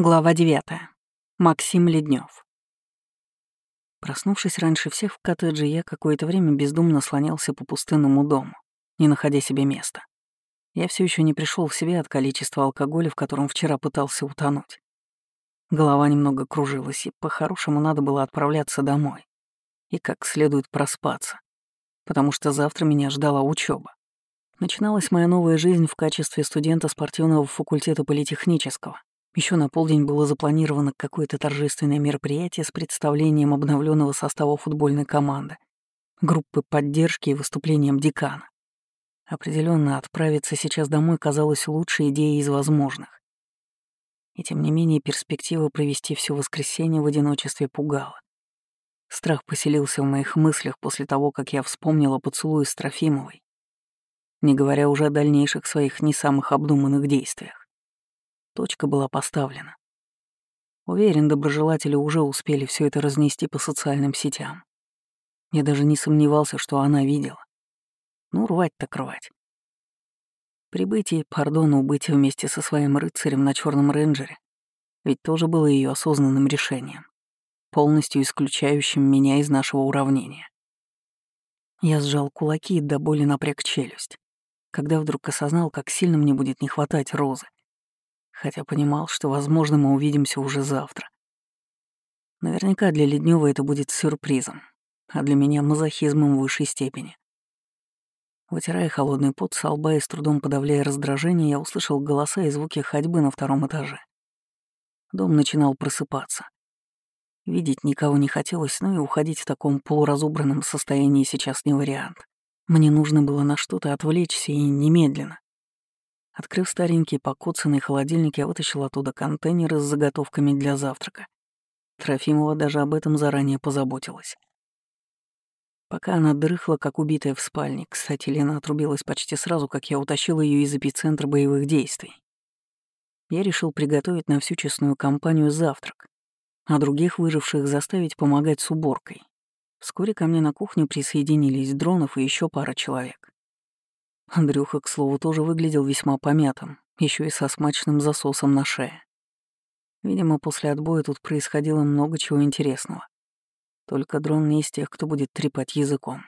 Глава 9. Максим Леднев. Проснувшись раньше всех в коттедже, я какое-то время бездумно слонялся по пустынному дому, не находя себе места. Я все еще не пришел в себя от количества алкоголя, в котором вчера пытался утонуть. Голова немного кружилась, и по-хорошему надо было отправляться домой. И как следует проспаться, потому что завтра меня ждала учеба. Начиналась моя новая жизнь в качестве студента спортивного факультета политехнического. Еще на полдень было запланировано какое-то торжественное мероприятие с представлением обновленного состава футбольной команды, группы поддержки и выступлением декана. Определенно отправиться сейчас домой казалось лучшей идеей из возможных. И тем не менее перспектива провести все воскресенье в одиночестве пугала. Страх поселился в моих мыслях после того, как я вспомнила поцелуй с Трофимовой, не говоря уже о дальнейших своих не самых обдуманных действиях. Точка была поставлена. Уверен, доброжелатели уже успели все это разнести по социальным сетям. Я даже не сомневался, что она видела. Ну, рвать так рвать. Прибытие Пардона убыть вместе со своим рыцарем на черном рейнджере ведь тоже было ее осознанным решением, полностью исключающим меня из нашего уравнения. Я сжал кулаки и до боли напряг челюсть, когда вдруг осознал, как сильно мне будет не хватать розы хотя понимал, что, возможно, мы увидимся уже завтра. Наверняка для Леднева это будет сюрпризом, а для меня — мазохизмом в высшей степени. Вытирая холодный пот со лба и с трудом подавляя раздражение, я услышал голоса и звуки ходьбы на втором этаже. Дом начинал просыпаться. Видеть никого не хотелось, но и уходить в таком полуразубранном состоянии сейчас не вариант. Мне нужно было на что-то отвлечься и немедленно. Открыв старенький покоцанный холодильник, я вытащил оттуда контейнеры с заготовками для завтрака. Трофимова даже об этом заранее позаботилась. Пока она дрыхла, как убитая в спальне, кстати, Лена отрубилась почти сразу, как я утащил ее из эпицентра боевых действий. Я решил приготовить на всю честную компанию завтрак, а других выживших заставить помогать с уборкой. Вскоре ко мне на кухню присоединились Дронов и еще пара человек. Андрюха, к слову, тоже выглядел весьма помятым, еще и со смачным засосом на шее. Видимо, после отбоя тут происходило много чего интересного. Только дрон не из тех, кто будет трепать языком.